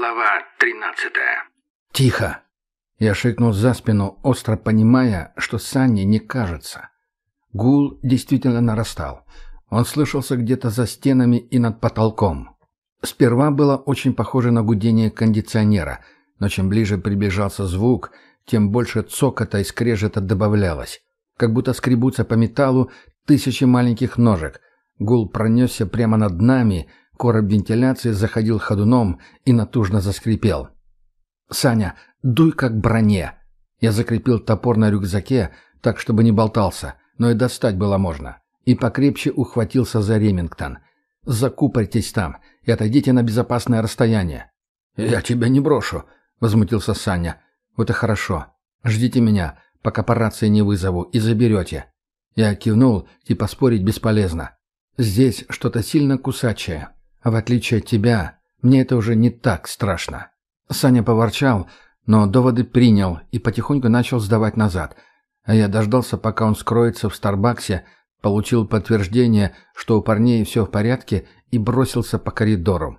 Глава тринадцатая. «Тихо!» Я шикнул за спину, остро понимая, что Санне не кажется. Гул действительно нарастал. Он слышался где-то за стенами и над потолком. Сперва было очень похоже на гудение кондиционера, но чем ближе приближался звук, тем больше цокота и скрежета добавлялось. Как будто скребутся по металлу тысячи маленьких ножек. Гул пронесся прямо над нами, короб вентиляции заходил ходуном и натужно заскрипел. «Саня, дуй как броне!» Я закрепил топор на рюкзаке, так, чтобы не болтался, но и достать было можно. И покрепче ухватился за Ремингтон. «Закупорьтесь там и отойдите на безопасное расстояние». «Я тебя не брошу», — возмутился Саня. «Вот и хорошо. Ждите меня, пока по рации не вызову, и заберете». Я кивнул, типа спорить бесполезно. «Здесь что-то сильно кусачее. В отличие от тебя, мне это уже не так страшно». Саня поворчал, но доводы принял и потихоньку начал сдавать назад. А я дождался, пока он скроется в Старбаксе, получил подтверждение, что у парней все в порядке, и бросился по коридору.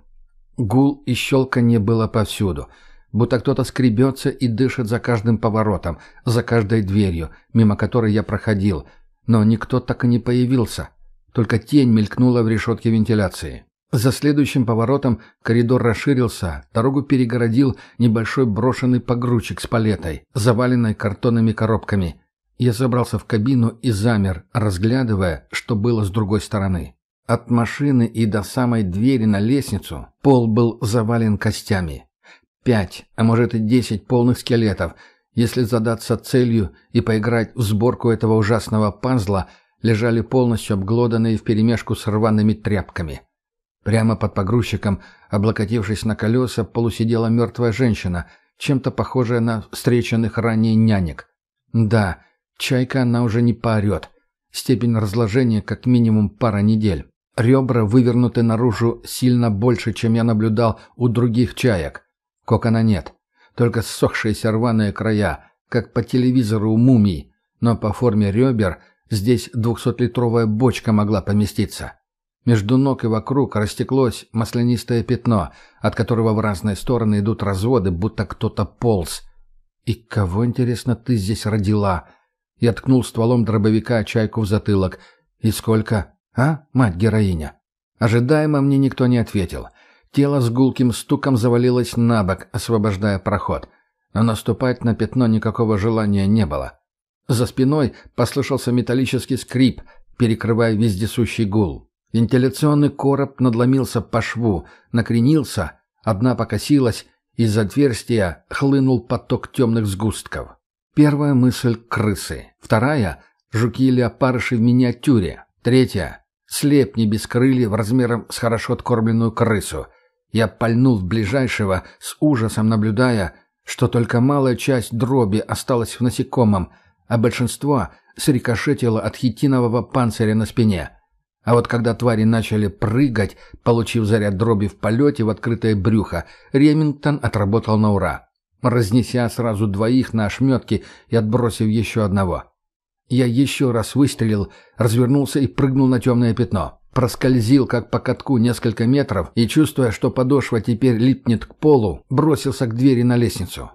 Гул и щелканье было повсюду, будто кто-то скребется и дышит за каждым поворотом, за каждой дверью, мимо которой я проходил, но никто так и не появился, только тень мелькнула в решетке вентиляции. За следующим поворотом коридор расширился, дорогу перегородил небольшой брошенный погрузчик с палетой, заваленной картонными коробками. Я забрался в кабину и замер, разглядывая, что было с другой стороны. От машины и до самой двери на лестницу пол был завален костями. Пять, а может и десять полных скелетов. Если задаться целью и поиграть в сборку этого ужасного пазла, лежали полностью обглоданные вперемешку с рваными тряпками. Прямо под погрузчиком, облокотившись на колеса, полусидела мертвая женщина, чем-то похожая на встреченных ранее нянек. Да, чайка она уже не поорет. Степень разложения как минимум пара недель. Ребра вывернуты наружу сильно больше, чем я наблюдал у других чаек. Кокона нет. Только ссохшиеся рваные края, как по телевизору у мумий. Но по форме ребер здесь двухсотлитровая бочка могла поместиться. Между ног и вокруг растеклось маслянистое пятно, от которого в разные стороны идут разводы, будто кто-то полз. «И кого, интересно, ты здесь родила?» Я ткнул стволом дробовика чайку в затылок. «И сколько? А, мать-героиня?» Ожидаемо мне никто не ответил. Тело с гулким стуком завалилось на бок, освобождая проход. Но наступать на пятно никакого желания не было. За спиной послышался металлический скрип, перекрывая вездесущий гул. Вентиляционный короб надломился по шву, накренился, одна покосилась, из отверстия хлынул поток темных сгустков. Первая мысль — крысы. Вторая — жуки или опарыши в миниатюре. Третья — слепни без крыльев размером с хорошо откормленную крысу. Я пальнул в ближайшего, с ужасом наблюдая, что только малая часть дроби осталась в насекомом, а большинство срикошетило от хитинового панциря на спине — а вот когда твари начали прыгать, получив заряд дроби в полете в открытое брюхо, Ремингтон отработал на ура, разнеся сразу двоих на ошметки и отбросив еще одного. Я еще раз выстрелил, развернулся и прыгнул на темное пятно. Проскользил, как по катку, несколько метров и, чувствуя, что подошва теперь липнет к полу, бросился к двери на лестницу.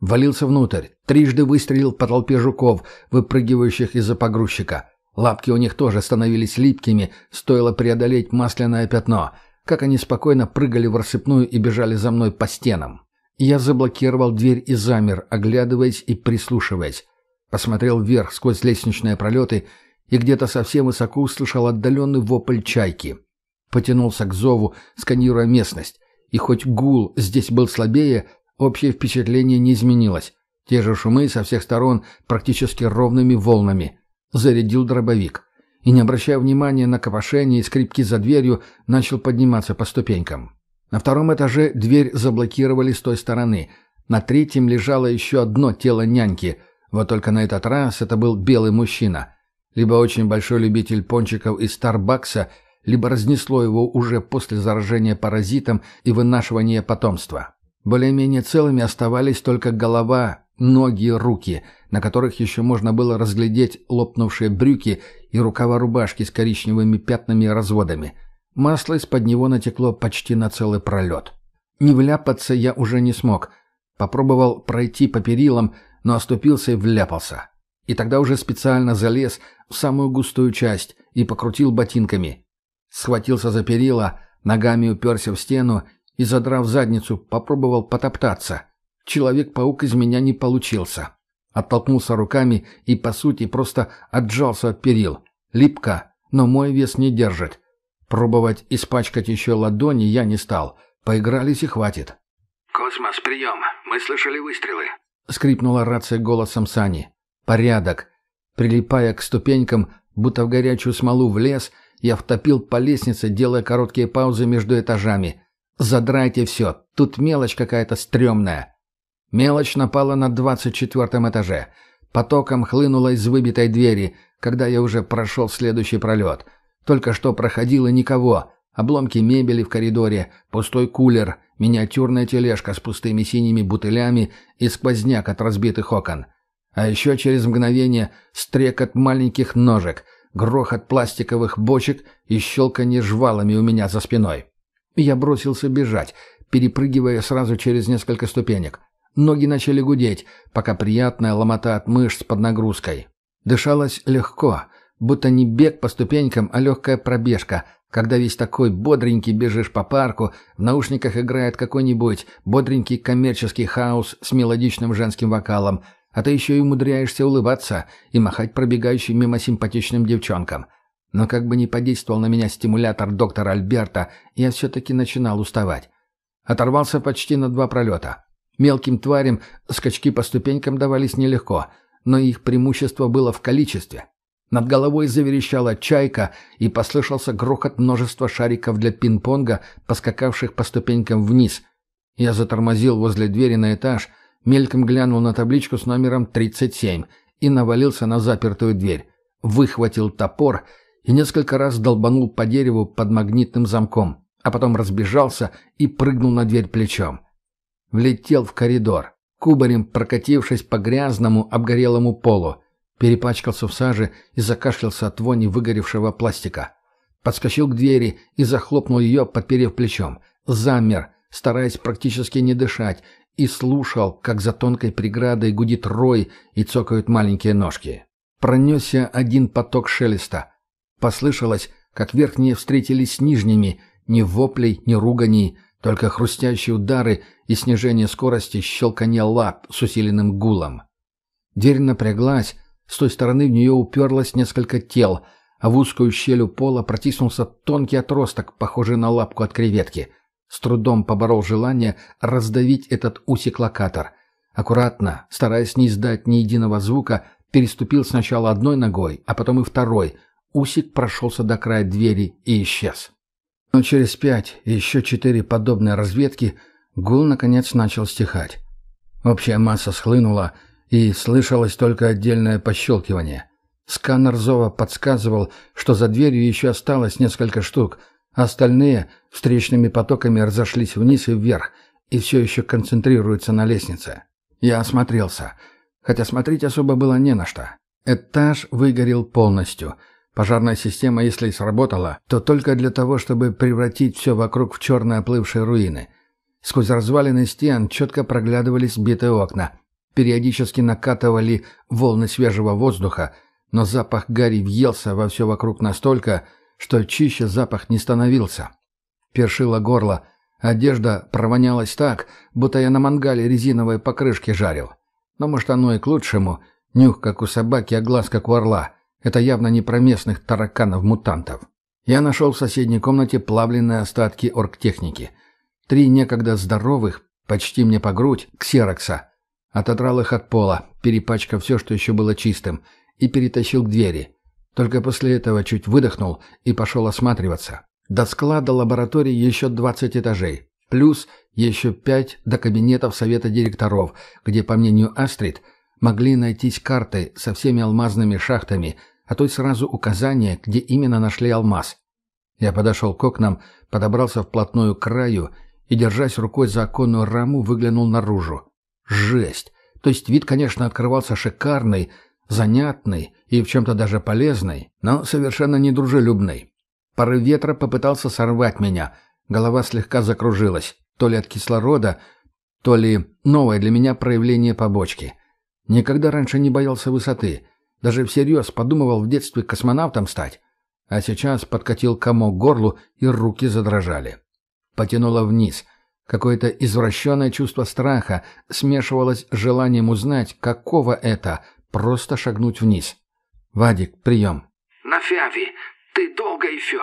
Валился внутрь, трижды выстрелил по толпе жуков, выпрыгивающих из-за погрузчика. Лапки у них тоже становились липкими, стоило преодолеть масляное пятно. Как они спокойно прыгали в рассыпную и бежали за мной по стенам. Я заблокировал дверь и замер, оглядываясь и прислушиваясь. Посмотрел вверх сквозь лестничные пролеты и где-то совсем высоко услышал отдаленный вопль чайки. Потянулся к зову, сканируя местность. И хоть гул здесь был слабее, общее впечатление не изменилось. Те же шумы со всех сторон практически ровными волнами зарядил дробовик и, не обращая внимания на копошение и скрипки за дверью, начал подниматься по ступенькам. На втором этаже дверь заблокировали с той стороны. На третьем лежало еще одно тело няньки. Вот только на этот раз это был белый мужчина. Либо очень большой любитель пончиков из Старбакса, либо разнесло его уже после заражения паразитом и вынашивания потомства. Более-менее целыми оставались только голова ноги руки, на которых еще можно было разглядеть лопнувшие брюки и рукава рубашки с коричневыми пятнами и разводами. Масло из-под него натекло почти на целый пролет. Не вляпаться я уже не смог. Попробовал пройти по перилам, но оступился и вляпался. И тогда уже специально залез в самую густую часть и покрутил ботинками. Схватился за перила, ногами уперся в стену и, задрав задницу, попробовал потоптаться. Человек-паук из меня не получился. Оттолкнулся руками и, по сути, просто отжался от перил. Липко, но мой вес не держит. Пробовать испачкать еще ладони я не стал. Поигрались и хватит. «Космос, прием. Мы слышали выстрелы». Скрипнула рация голосом Сани. «Порядок». Прилипая к ступенькам, будто в горячую смолу в лес, я втопил по лестнице, делая короткие паузы между этажами. «Задрайте все. Тут мелочь какая-то стрёмная». Мелочь напала на двадцать четвертом этаже. Потоком хлынула из выбитой двери, когда я уже прошел следующий пролет. Только что проходило никого. Обломки мебели в коридоре, пустой кулер, миниатюрная тележка с пустыми синими бутылями и сквозняк от разбитых окон. А еще через мгновение стрекот маленьких ножек, грохот пластиковых бочек и щелканье жвалами у меня за спиной. Я бросился бежать, перепрыгивая сразу через несколько ступенек. Ноги начали гудеть, пока приятная ломота от мышц под нагрузкой. Дышалось легко, будто не бег по ступенькам, а легкая пробежка, когда весь такой бодренький бежишь по парку, в наушниках играет какой-нибудь бодренький коммерческий хаос с мелодичным женским вокалом, а ты еще и умудряешься улыбаться и махать пробегающим мимо симпатичным девчонкам. Но как бы ни подействовал на меня стимулятор доктора Альберта, я все-таки начинал уставать. Оторвался почти на два пролета. Мелким тварям скачки по ступенькам давались нелегко, но их преимущество было в количестве. Над головой заверещала чайка, и послышался грохот множества шариков для пинг-понга, поскакавших по ступенькам вниз. Я затормозил возле двери на этаж, мельком глянул на табличку с номером 37 и навалился на запертую дверь. Выхватил топор и несколько раз долбанул по дереву под магнитным замком, а потом разбежался и прыгнул на дверь плечом влетел в коридор, кубарем прокатившись по грязному обгорелому полу, перепачкался в саже и закашлялся от вони выгоревшего пластика. Подскочил к двери и захлопнул ее, подперев плечом. Замер, стараясь практически не дышать, и слушал, как за тонкой преградой гудит рой и цокают маленькие ножки. Пронесся один поток шелеста. Послышалось, как верхние встретились с нижними, ни воплей, ни руганий, только хрустящие удары и снижение скорости щелканье лап с усиленным гулом. Дверь напряглась, с той стороны в нее уперлось несколько тел, а в узкую щель у пола протиснулся тонкий отросток, похожий на лапку от креветки. С трудом поборол желание раздавить этот усик-локатор. Аккуратно, стараясь не издать ни единого звука, переступил сначала одной ногой, а потом и второй. Усик прошелся до края двери и исчез. Но через пять и еще четыре подобные разведки гул наконец начал стихать. Общая масса схлынула, и слышалось только отдельное пощелкивание. Сканер Зова подсказывал, что за дверью еще осталось несколько штук, а остальные встречными потоками разошлись вниз и вверх, и все еще концентрируются на лестнице. Я осмотрелся, хотя смотреть особо было не на что. Этаж выгорел полностью — Пожарная система, если и сработала, то только для того, чтобы превратить все вокруг в черные оплывшие руины. Сквозь развалины стен четко проглядывались битые окна. Периодически накатывали волны свежего воздуха, но запах гари въелся во все вокруг настолько, что чище запах не становился. Першило горло, одежда провонялась так, будто я на мангале резиновые покрышки жарил. Но, может, оно и к лучшему. Нюх, как у собаки, а глаз, как у орла — это явно не про местных тараканов-мутантов. Я нашел в соседней комнате плавленные остатки оргтехники. Три некогда здоровых, почти мне по грудь, ксерокса. Отодрал их от пола, перепачкав все, что еще было чистым, и перетащил к двери. Только после этого чуть выдохнул и пошел осматриваться. До склада лаборатории еще 20 этажей. Плюс еще пять до кабинетов совета директоров, где, по мнению Астрид, могли найтись карты со всеми алмазными шахтами – а то и сразу указание, где именно нашли алмаз. Я подошел к окнам, подобрался вплотную к краю и, держась рукой за оконную раму, выглянул наружу. Жесть! То есть вид, конечно, открывался шикарный, занятный и в чем-то даже полезный, но совершенно недружелюбный. Порыв ветра попытался сорвать меня, голова слегка закружилась. то ли от кислорода, то ли новое для меня проявление побочки. Никогда раньше не боялся высоты. Даже всерьез подумывал в детстве космонавтом стать. А сейчас подкатил комок горлу, и руки задрожали. Потянуло вниз. Какое-то извращенное чувство страха смешивалось с желанием узнать, какого это — просто шагнуть вниз. «Вадик, прием». «На Фиави, ты долго еще?»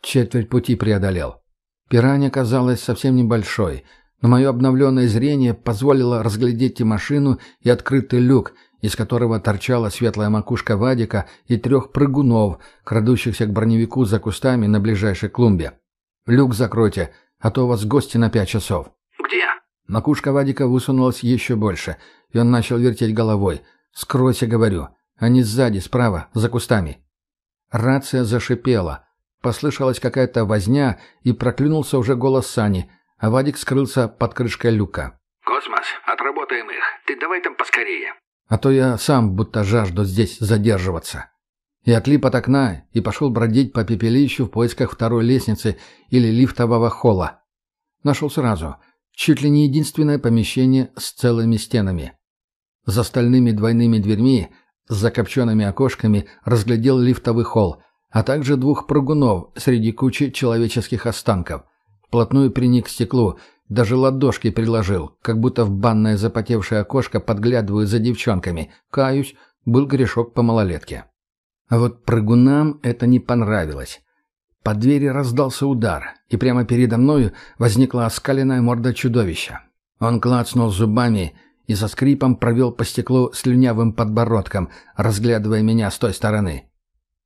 Четверть пути преодолел. Пиранья казалась совсем небольшой, но мое обновленное зрение позволило разглядеть и машину, и открытый люк, из которого торчала светлая макушка Вадика и трех прыгунов, крадущихся к броневику за кустами на ближайшей клумбе. «Люк закройте, а то у вас гости на пять часов». «Где?» Макушка Вадика высунулась еще больше, и он начал вертеть головой. «Скройся, говорю. Они сзади, справа, за кустами». Рация зашипела. Послышалась какая-то возня, и проклюнулся уже голос Сани, а Вадик скрылся под крышкой люка. «Космос, отработаем их. Ты давай там поскорее». А то я сам будто жажду здесь задерживаться. И отлип от окна и пошел бродить по пепелищу в поисках второй лестницы или лифтового холла. Нашел сразу. Чуть ли не единственное помещение с целыми стенами. За стальными двойными дверьми с закопченными окошками разглядел лифтовый холл, а также двух прыгунов среди кучи человеческих останков. Вплотную приник к стеклу, даже ладошки приложил, как будто в банное запотевшее окошко подглядываю за девчонками. Каюсь, был грешок по малолетке. А вот прыгунам это не понравилось. По двери раздался удар, и прямо передо мною возникла оскаленная морда чудовища. Он клацнул зубами и со скрипом провел по стеклу слюнявым подбородком, разглядывая меня с той стороны.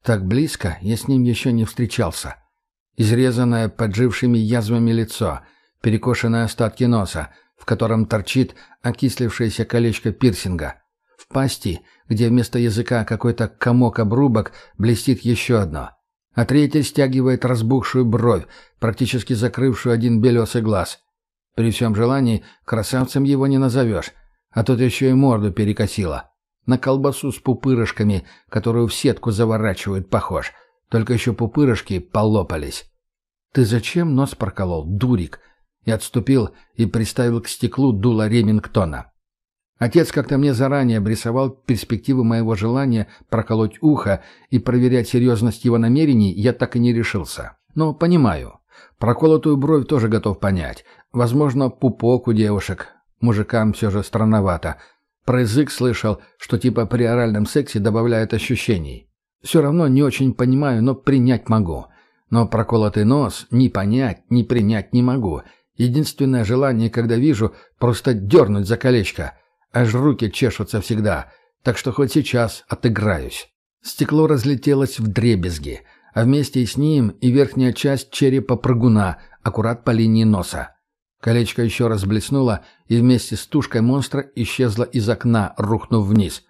Так близко я с ним еще не встречался. Изрезанное поджившими язвами лицо, перекошенные остатки носа, в котором торчит окислившееся колечко пирсинга. В пасти, где вместо языка какой-то комок обрубок, блестит еще одно. А третье стягивает разбухшую бровь, практически закрывшую один белесый глаз. При всем желании красавцем его не назовешь, а тут еще и морду перекосило. На колбасу с пупырышками, которую в сетку заворачивают, похож. Только еще пупырышки полопались. «Ты зачем нос проколол, дурик?» И отступил и приставил к стеклу дуло Ремингтона. Отец как-то мне заранее обрисовал перспективы моего желания проколоть ухо и проверять серьезность его намерений я так и не решился. Но понимаю. Проколотую бровь тоже готов понять. Возможно, пупок у девушек. Мужикам все же странновато. Про язык слышал, что типа при оральном сексе добавляет ощущений. Все равно не очень понимаю, но принять могу. Но проколотый нос ни понять, ни принять не могу. Единственное желание, когда вижу, просто дернуть за колечко. Аж руки чешутся всегда, так что хоть сейчас отыграюсь. Стекло разлетелось в дребезги, а вместе с ним и верхняя часть черепа прыгуна, аккурат по линии носа. Колечко еще раз блеснуло и вместе с тушкой монстра исчезло из окна, рухнув вниз.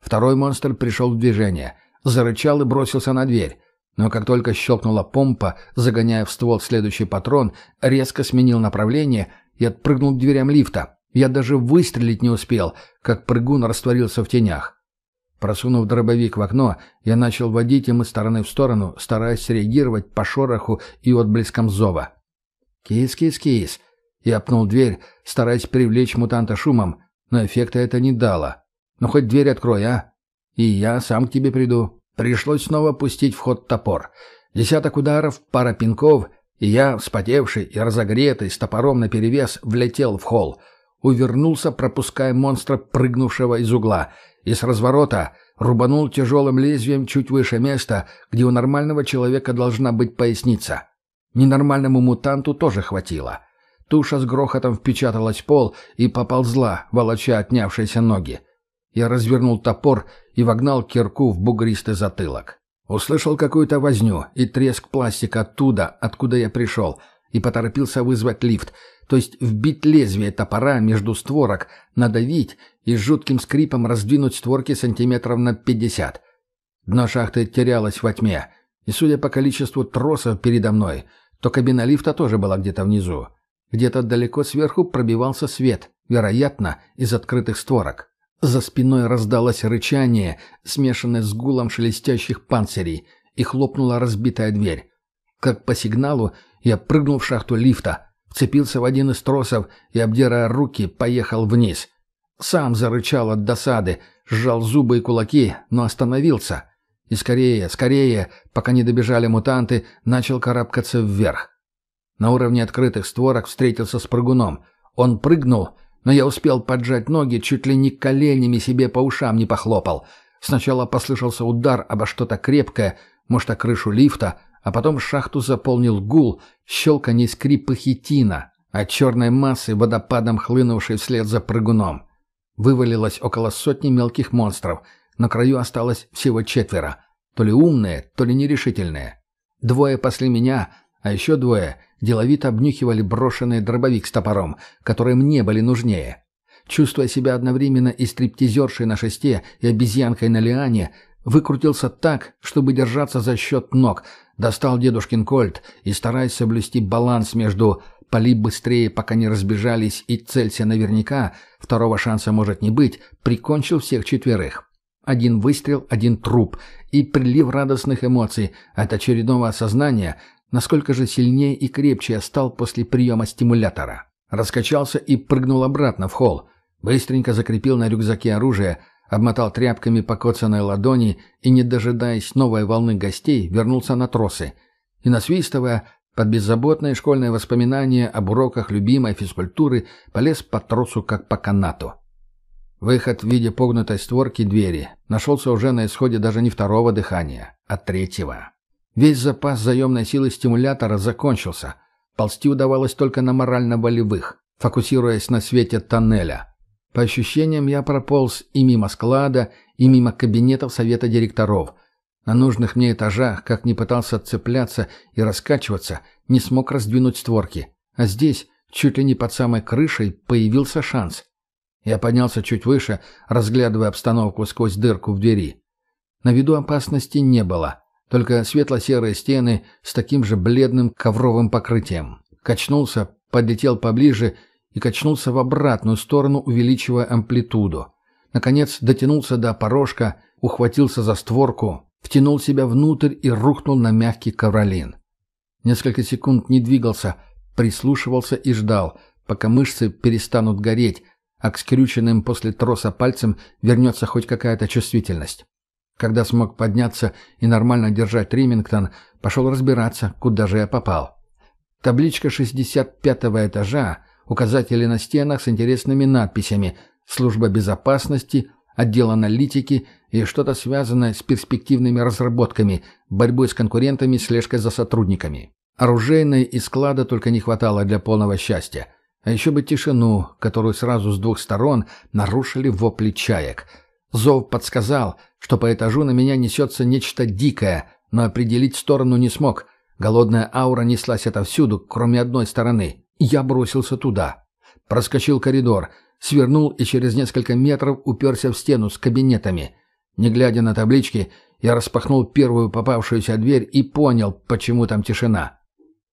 Второй монстр пришел в движение, зарычал и бросился на дверь. Но как только щелкнула помпа, загоняя в ствол следующий патрон, резко сменил направление и отпрыгнул к дверям лифта. Я даже выстрелить не успел, как прыгун растворился в тенях. Просунув дробовик в окно, я начал водить им из стороны в сторону, стараясь реагировать по шороху и отблескам зова. «Кис-кис-кис!» Я пнул дверь, стараясь привлечь мутанта шумом, но эффекта это не дало. «Ну хоть дверь открой, а? И я сам к тебе приду». Пришлось снова пустить в ход топор. Десяток ударов, пара пинков, и я, вспотевший и разогретый, с топором наперевес, влетел в холл. Увернулся, пропуская монстра, прыгнувшего из угла, и с разворота рубанул тяжелым лезвием чуть выше места, где у нормального человека должна быть поясница. Ненормальному мутанту тоже хватило — Туша с грохотом впечаталась в пол и поползла, волоча отнявшиеся ноги. Я развернул топор и вогнал кирку в бугристый затылок. Услышал какую-то возню и треск пластика оттуда, откуда я пришел, и поторопился вызвать лифт, то есть вбить лезвие топора между створок, надавить и с жутким скрипом раздвинуть створки сантиметров на пятьдесят. Дно шахты терялось во тьме, и, судя по количеству тросов передо мной, то кабина лифта тоже была где-то внизу. Где-то далеко сверху пробивался свет, вероятно, из открытых створок. За спиной раздалось рычание, смешанное с гулом шелестящих панцирей, и хлопнула разбитая дверь. Как по сигналу я прыгнул в шахту лифта, вцепился в один из тросов и, обдирая руки, поехал вниз. Сам зарычал от досады, сжал зубы и кулаки, но остановился. И скорее, скорее, пока не добежали мутанты, начал карабкаться вверх. На уровне открытых створок встретился с прыгуном. Он прыгнул, но я успел поджать ноги, чуть ли не коленями себе по ушам не похлопал. Сначала послышался удар обо что-то крепкое, может, о крышу лифта, а потом шахту заполнил гул, щелканье скрипы хитина, а черной массы водопадом хлынувшей вслед за прыгуном. Вывалилось около сотни мелких монстров, на краю осталось всего четверо, то ли умные, то ли нерешительные. Двое пасли меня, а еще двое деловито обнюхивали брошенный дробовик с топором, которые мне были нужнее. Чувствуя себя одновременно и стриптизершей на шесте, и обезьянкой на лиане, выкрутился так, чтобы держаться за счет ног, достал дедушкин кольт и, стараясь соблюсти баланс между «пали быстрее, пока не разбежались» и «целься наверняка», второго шанса может не быть, прикончил всех четверых. Один выстрел, один труп и прилив радостных эмоций от очередного осознания, насколько же сильнее и крепче я стал после приема стимулятора. Раскачался и прыгнул обратно в холл. Быстренько закрепил на рюкзаке оружие, обмотал тряпками покоцанной ладони и, не дожидаясь новой волны гостей, вернулся на тросы. И, насвистывая, под беззаботные школьные воспоминания об уроках любимой физкультуры, полез по тросу, как по канату. Выход в виде погнутой створки двери нашелся уже на исходе даже не второго дыхания, а третьего. Весь запас заемной силы стимулятора закончился. Ползти удавалось только на морально-волевых, фокусируясь на свете тоннеля. По ощущениям, я прополз и мимо склада, и мимо кабинетов совета директоров. На нужных мне этажах, как ни пытался цепляться и раскачиваться, не смог раздвинуть створки. А здесь, чуть ли не под самой крышей, появился шанс. Я поднялся чуть выше, разглядывая обстановку сквозь дырку в двери. На виду опасности не было — только светло-серые стены с таким же бледным ковровым покрытием. Качнулся, подлетел поближе и качнулся в обратную сторону, увеличивая амплитуду. Наконец дотянулся до порожка, ухватился за створку, втянул себя внутрь и рухнул на мягкий ковролин. Несколько секунд не двигался, прислушивался и ждал, пока мышцы перестанут гореть, а к скрюченным после троса пальцам вернется хоть какая-то чувствительность. Когда смог подняться и нормально держать Римингтон, пошел разбираться, куда же я попал. Табличка 65-го этажа, указатели на стенах с интересными надписями «Служба безопасности», «Отдел аналитики» и что-то связанное с перспективными разработками, борьбой с конкурентами, слежкой за сотрудниками. Оружейной и склада только не хватало для полного счастья. А еще бы тишину, которую сразу с двух сторон нарушили вопли чаек – Зов подсказал, что по этажу на меня несется нечто дикое, но определить сторону не смог. Голодная аура неслась отовсюду, кроме одной стороны. Я бросился туда. Проскочил коридор, свернул и через несколько метров уперся в стену с кабинетами. Не глядя на таблички, я распахнул первую попавшуюся дверь и понял, почему там тишина.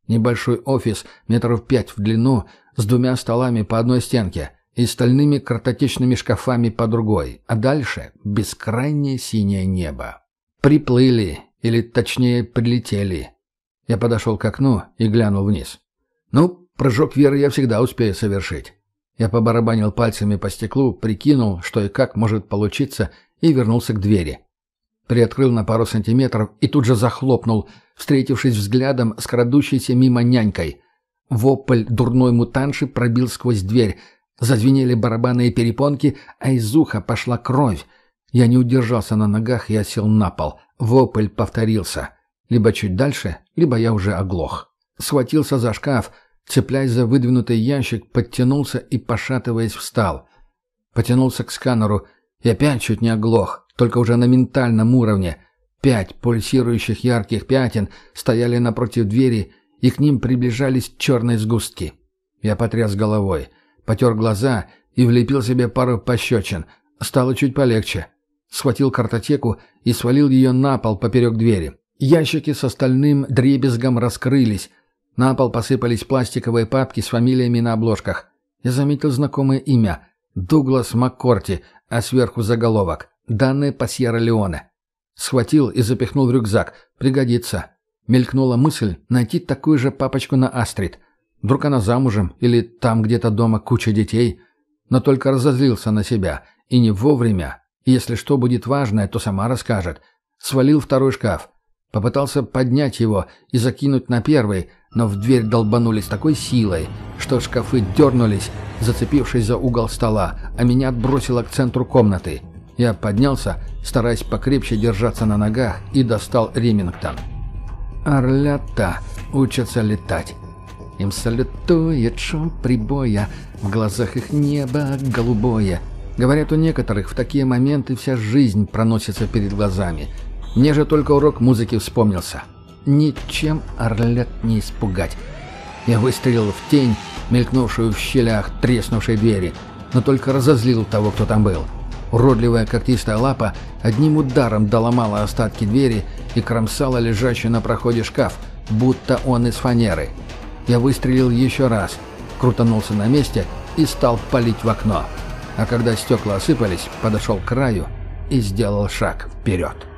Небольшой офис, метров пять в длину, с двумя столами по одной стенке — и стальными картотечными шкафами по другой, а дальше бескрайнее синее небо. Приплыли, или точнее прилетели. Я подошел к окну и глянул вниз. Ну, прыжок веры я всегда успею совершить. Я побарабанил пальцами по стеклу, прикинул, что и как может получиться, и вернулся к двери. Приоткрыл на пару сантиметров и тут же захлопнул, встретившись взглядом с крадущейся мимо нянькой. Вопль дурной мутанши пробил сквозь дверь, Зазвенели барабанные перепонки, а из уха пошла кровь. Я не удержался на ногах и осел на пол. Вопль повторился. Либо чуть дальше, либо я уже оглох. Схватился за шкаф, цепляясь за выдвинутый ящик, подтянулся и, пошатываясь, встал. Потянулся к сканеру и опять чуть не оглох, только уже на ментальном уровне. Пять пульсирующих ярких пятен стояли напротив двери, и к ним приближались черные сгустки. Я потряс головой потер глаза и влепил себе пару пощечин. Стало чуть полегче. Схватил картотеку и свалил ее на пол поперек двери. Ящики с остальным дребезгом раскрылись. На пол посыпались пластиковые папки с фамилиями на обложках. Я заметил знакомое имя. Дуглас Маккорти, а сверху заголовок. Данные по Сьерра-Леоне. Схватил и запихнул в рюкзак. Пригодится. Мелькнула мысль найти такую же папочку на Астрид. Вдруг она замужем или там где-то дома куча детей. Но только разозлился на себя. И не вовремя. Если что будет важное, то сама расскажет. Свалил второй шкаф. Попытался поднять его и закинуть на первый, но в дверь долбанули с такой силой, что шкафы дернулись, зацепившись за угол стола, а меня отбросило к центру комнаты. Я поднялся, стараясь покрепче держаться на ногах, и достал Ремингтон. Орлята учатся летать. Им салютует шум прибоя, в глазах их небо голубое. Говорят, у некоторых в такие моменты вся жизнь проносится перед глазами. Мне же только урок музыки вспомнился. Ничем орлят не испугать. Я выстрелил в тень, мелькнувшую в щелях треснувшей двери, но только разозлил того, кто там был. Уродливая когтистая лапа одним ударом доломала остатки двери и кромсала лежащий на проходе шкаф, будто он из фанеры. Я выстрелил еще раз, крутанулся на месте и стал палить в окно. А когда стекла осыпались, подошел к краю и сделал шаг вперед.